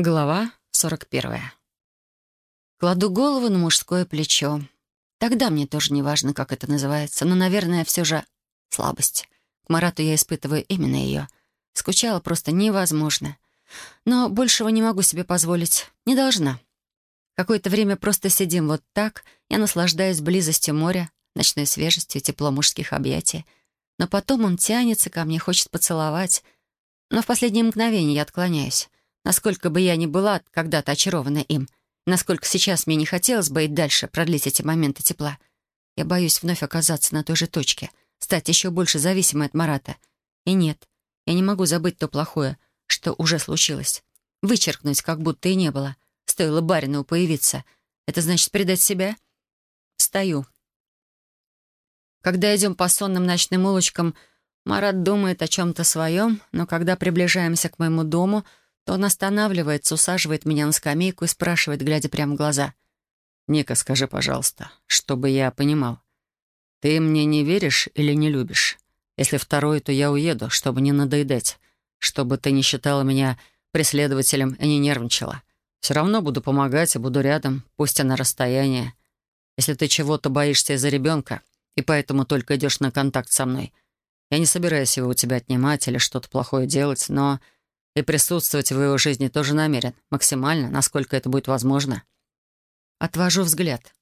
Глава 41. Кладу голову на мужское плечо. Тогда мне тоже не важно, как это называется, но, наверное, все же слабость. К Марату я испытываю именно ее. Скучала просто невозможно. Но большего не могу себе позволить. Не должна. Какое-то время просто сидим вот так, я наслаждаюсь близостью моря, ночной свежестью, тепло мужских объятий. Но потом он тянется ко мне, хочет поцеловать. Но в последнее мгновение я отклоняюсь. Насколько бы я ни была когда-то очарована им, насколько сейчас мне не хотелось бы и дальше продлить эти моменты тепла, я боюсь вновь оказаться на той же точке, стать еще больше зависимой от Марата. И нет, я не могу забыть то плохое, что уже случилось. Вычеркнуть, как будто и не было. Стоило барину появиться. Это значит предать себя? Встаю. Когда идем по сонным ночным улочкам, Марат думает о чем-то своем, но когда приближаемся к моему дому — то он останавливается, усаживает меня на скамейку и спрашивает, глядя прямо в глаза. «Ника, скажи, пожалуйста, чтобы я понимал, ты мне не веришь или не любишь? Если второй, то я уеду, чтобы не надоедать, чтобы ты не считала меня преследователем и не нервничала. Все равно буду помогать и буду рядом, пусть и на расстоянии. Если ты чего-то боишься из-за ребенка, и поэтому только идешь на контакт со мной, я не собираюсь его у тебя отнимать или что-то плохое делать, но и присутствовать в его жизни тоже намерен, максимально, насколько это будет возможно. Отвожу взгляд.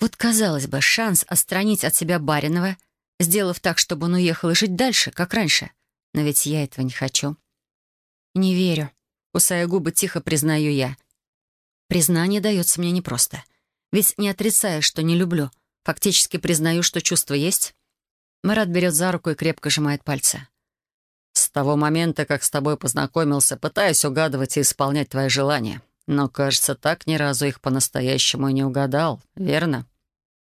Вот, казалось бы, шанс отстранить от себя Баринова, сделав так, чтобы он уехал и жить дальше, как раньше. Но ведь я этого не хочу. Не верю. Кусая губы, тихо признаю я. Признание дается мне непросто. Ведь не отрицаю, что не люблю. Фактически признаю, что чувство есть. Марат берет за руку и крепко сжимает пальцы. С того момента, как с тобой познакомился, пытаюсь угадывать и исполнять твои желания. Но, кажется, так ни разу их по-настоящему и не угадал, верно?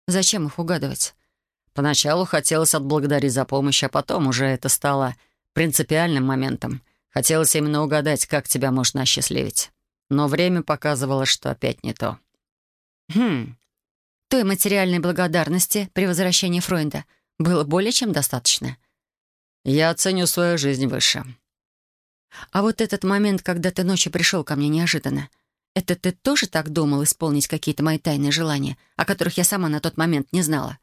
Зачем их угадывать? Поначалу хотелось отблагодарить за помощь, а потом уже это стало принципиальным моментом. Хотелось именно угадать, как тебя можно осчастливить. Но время показывало, что опять не то. Хм. Той материальной благодарности при возвращении Фройнда было более чем достаточно. Я ценю свою жизнь выше. А вот этот момент, когда ты ночью пришел ко мне неожиданно, это ты тоже так думал исполнить какие-то мои тайные желания, о которых я сама на тот момент не знала?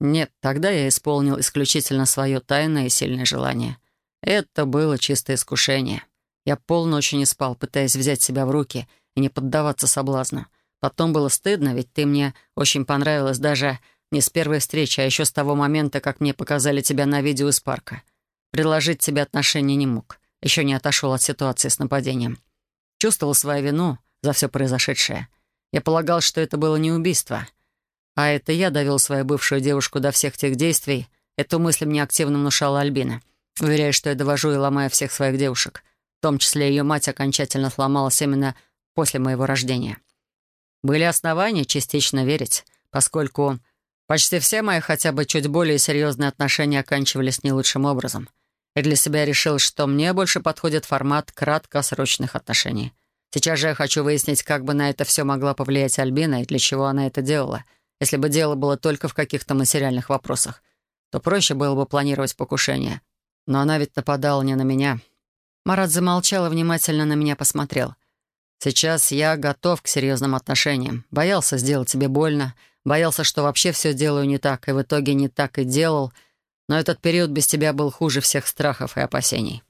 Нет, тогда я исполнил исключительно свое тайное и сильное желание. Это было чистое искушение. Я полночи не спал, пытаясь взять себя в руки и не поддаваться соблазну. Потом было стыдно, ведь ты мне очень понравилась даже не с первой встречи, а еще с того момента, как мне показали тебя на видео из парка. Предложить тебе отношения не мог. Еще не отошел от ситуации с нападением. Чувствовал свою вину за все произошедшее. Я полагал, что это было не убийство. А это я довел свою бывшую девушку до всех тех действий. Эту мысль мне активно внушала Альбина. Уверяя, что я довожу и ломаю всех своих девушек. В том числе ее мать окончательно сломалась именно после моего рождения. Были основания частично верить, поскольку Почти все мои хотя бы чуть более серьезные отношения оканчивались не лучшим образом. И для себя решил, что мне больше подходит формат краткосрочных отношений. Сейчас же я хочу выяснить, как бы на это все могла повлиять Альбина и для чего она это делала. Если бы дело было только в каких-то материальных вопросах, то проще было бы планировать покушение. Но она ведь нападала не на меня. Марат замолчал и внимательно на меня посмотрел. «Сейчас я готов к серьезным отношениям. Боялся сделать тебе больно, Боялся, что вообще все делаю не так, и в итоге не так и делал. Но этот период без тебя был хуже всех страхов и опасений.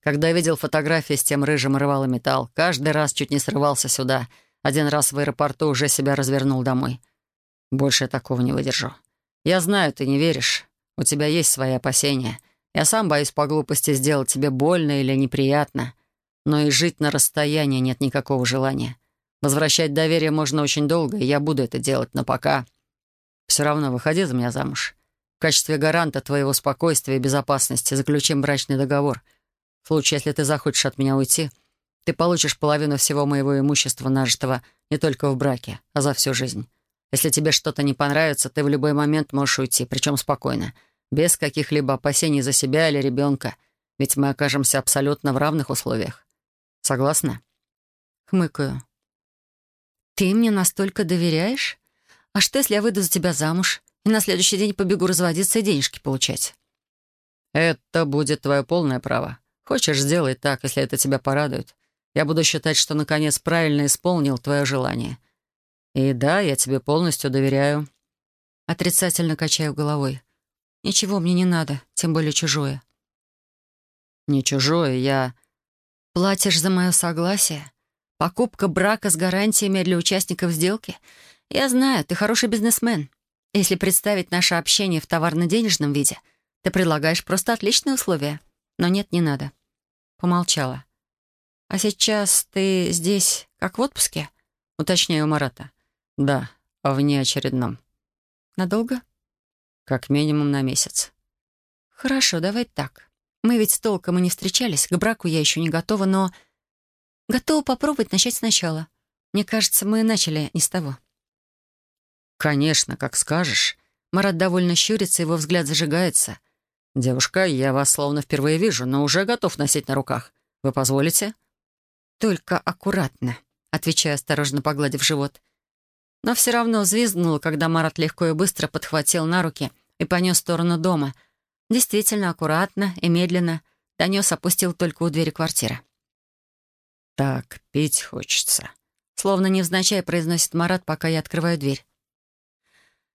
Когда видел фотографии с тем рыжим рвал и металл, каждый раз чуть не срывался сюда. Один раз в аэропорту уже себя развернул домой. Больше я такого не выдержу. Я знаю, ты не веришь. У тебя есть свои опасения. Я сам боюсь по глупости сделать тебе больно или неприятно. Но и жить на расстоянии нет никакого желания. Возвращать доверие можно очень долго, и я буду это делать, но пока... Все равно выходи за меня замуж. В качестве гаранта твоего спокойствия и безопасности заключим брачный договор. В случае, если ты захочешь от меня уйти, ты получишь половину всего моего имущества, нажитого не только в браке, а за всю жизнь. Если тебе что-то не понравится, ты в любой момент можешь уйти, причем спокойно, без каких-либо опасений за себя или ребенка, ведь мы окажемся абсолютно в равных условиях. Согласна?» Хмыкаю. «Ты мне настолько доверяешь? А что, если я выйду за тебя замуж и на следующий день побегу разводиться и денежки получать?» «Это будет твое полное право. Хочешь, сделай так, если это тебя порадует. Я буду считать, что наконец правильно исполнил твое желание. И да, я тебе полностью доверяю». Отрицательно качаю головой. «Ничего мне не надо, тем более чужое». «Не чужое, я...» «Платишь за мое согласие? Покупка брака с гарантиями для участников сделки? Я знаю, ты хороший бизнесмен. Если представить наше общение в товарно-денежном виде, ты предлагаешь просто отличные условия. Но нет, не надо». Помолчала. «А сейчас ты здесь как в отпуске?» Уточняю Марата. «Да, в внеочередном». «Надолго?» «Как минимум на месяц». «Хорошо, давай так. Мы ведь толком и не встречались, к браку я еще не готова, но... Готова попробовать начать сначала. Мне кажется, мы начали не с того». «Конечно, как скажешь». Марат довольно щурится, его взгляд зажигается. «Девушка, я вас словно впервые вижу, но уже готов носить на руках. Вы позволите?» «Только аккуратно», — отвечаю, осторожно погладив живот. Но все равно взвизгнула, когда Марат легко и быстро подхватил на руки и понес в сторону дома. Действительно аккуратно и медленно донес, опустил только у двери квартиры. «Так, пить хочется», — словно невзначай произносит Марат, пока я открываю дверь.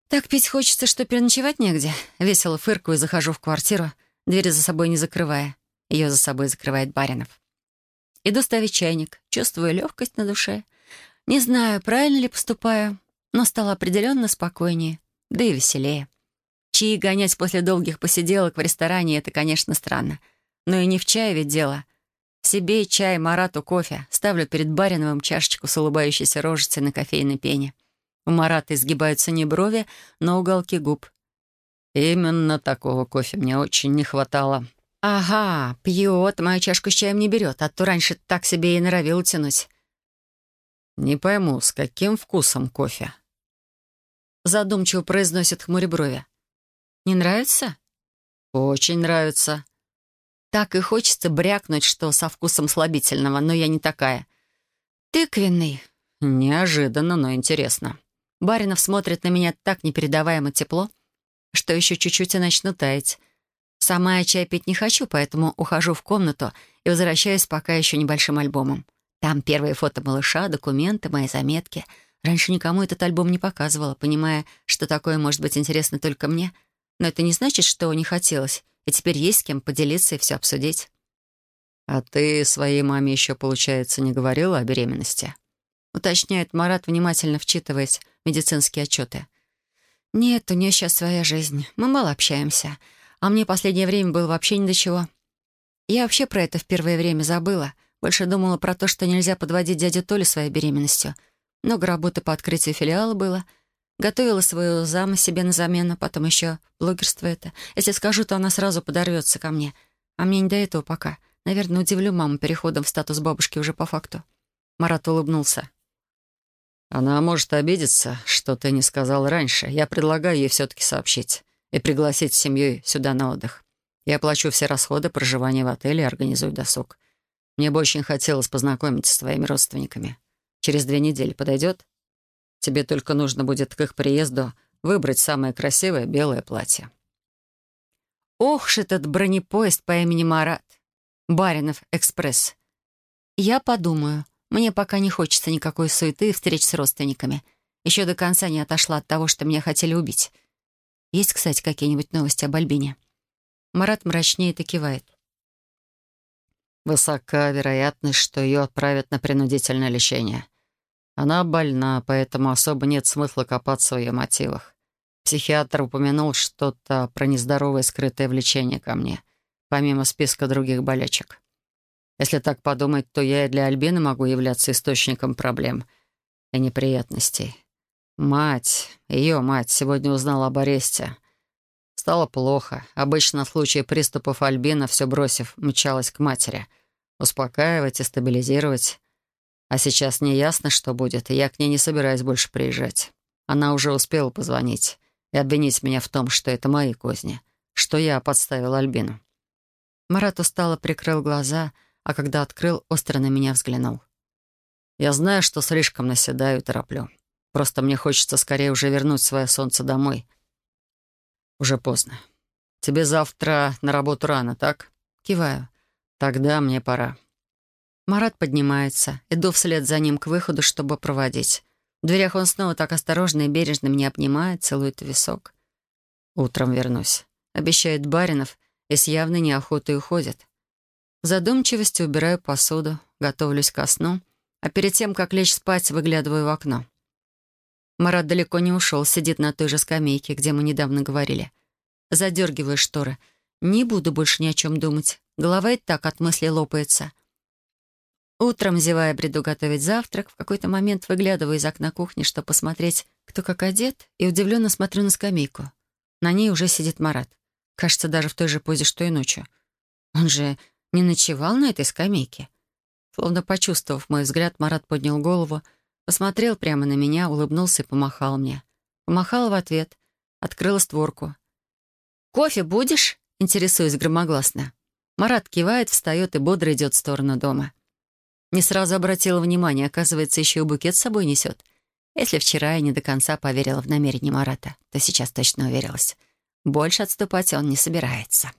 «Так пить хочется, что переночевать негде». Весело фыркаю и захожу в квартиру, двери за собой не закрывая. Ее за собой закрывает Баринов. Иду ставить чайник, чувствую легкость на душе. Не знаю, правильно ли поступаю, но стало определенно спокойнее, да и веселее. Чаи гонять после долгих посиделок в ресторане — это, конечно, странно. Но и не в чае ведь дело. Себе чай, Марату кофе. Ставлю перед Бариновым чашечку с улыбающейся рожицей на кофейной пене. У Марата изгибаются не брови, но уголки губ. «Именно такого кофе мне очень не хватало», «Ага, пьет, мою чашку с чаем не берет, а то раньше так себе и норовил тянуть». «Не пойму, с каким вкусом кофе?» Задумчиво произносит хмуря брови. «Не нравится?» «Очень нравится». Так и хочется брякнуть, что со вкусом слабительного, но я не такая. «Тыквенный». «Неожиданно, но интересно». Баринов смотрит на меня так непередаваемо тепло, что еще чуть-чуть и начну таять. Сама я чай пить не хочу, поэтому ухожу в комнату и возвращаюсь пока еще небольшим альбомом. Там первые фото малыша, документы, мои заметки. Раньше никому этот альбом не показывала, понимая, что такое может быть интересно только мне. Но это не значит, что не хотелось, и теперь есть с кем поделиться и все обсудить. «А ты своей маме еще, получается, не говорила о беременности?» Уточняет Марат, внимательно вчитываясь в медицинские отчеты. «Нет, у нее сейчас своя жизнь. Мы мало общаемся. А мне последнее время было вообще ни до чего. Я вообще про это в первое время забыла. Больше думала про то, что нельзя подводить дядю Толю своей беременностью. Много работы по открытию филиала было. Готовила свою зама себе на замену, потом еще блогерство это. Если скажу, то она сразу подорвется ко мне. А мне не до этого пока. Наверное, удивлю маму переходом в статус бабушки уже по факту. Марат улыбнулся. «Она может обидеться, что ты не сказал раньше. Я предлагаю ей все-таки сообщить и пригласить с семьей сюда на отдых. Я оплачу все расходы, проживания в отеле и организую досуг. Мне бы очень хотелось познакомиться с твоими родственниками. Через две недели подойдет? Тебе только нужно будет к их приезду выбрать самое красивое белое платье. Ох ж этот бронепоезд по имени Марат. Баринов экспресс. Я подумаю. Мне пока не хочется никакой суеты и встреч с родственниками. Еще до конца не отошла от того, что меня хотели убить. Есть, кстати, какие-нибудь новости об Альбине?» Марат мрачнеет и кивает. «Высока вероятность, что ее отправят на принудительное лечение. Она больна, поэтому особо нет смысла копаться в ее мотивах. Психиатр упомянул что-то про нездоровое скрытое влечение ко мне, помимо списка других болячек. Если так подумать, то я и для Альбины могу являться источником проблем и неприятностей. Мать, ее мать, сегодня узнала об аресте. Стало плохо. Обычно в случае приступов Альбина, все бросив, мчалась к матери. Успокаивать и стабилизировать. А сейчас не ясно, что будет, и я к ней не собираюсь больше приезжать. Она уже успела позвонить и обвинить меня в том, что это мои козни, что я подставил Альбину. Марат устало прикрыл глаза, а когда открыл, остро на меня взглянул. «Я знаю, что слишком наседаю и тороплю. Просто мне хочется скорее уже вернуть свое солнце домой. Уже поздно. Тебе завтра на работу рано, так? Киваю. Тогда мне пора. Марат поднимается. Иду вслед за ним к выходу, чтобы проводить. В дверях он снова так осторожно и бережно меня обнимает, целует висок. «Утром вернусь», — обещает Баринов и с явной неохотой уходит. В задумчивости убираю посуду, готовлюсь ко сну, а перед тем, как лечь спать, выглядываю в окно. Марат далеко не ушел, сидит на той же скамейке, где мы недавно говорили. Задергиваю шторы. Не буду больше ни о чем думать. Голова и так от мысли лопается. Утром, зевая, бреду готовить завтрак, в какой-то момент выглядываю из окна кухни, чтобы посмотреть, кто как одет, и удивленно смотрю на скамейку. На ней уже сидит Марат. Кажется, даже в той же позе, что и ночью. Он же не ночевал на этой скамейке. Словно почувствовав мой взгляд, Марат поднял голову, посмотрел прямо на меня, улыбнулся и помахал мне. Помахал в ответ, открыла створку. «Кофе будешь?» — интересуюсь громогласно. Марат кивает, встает и бодро идет в сторону дома. Не сразу обратила внимание, оказывается, еще и букет с собой несет. Если вчера я не до конца поверила в намерение Марата, то сейчас точно уверилась. Больше отступать он не собирается.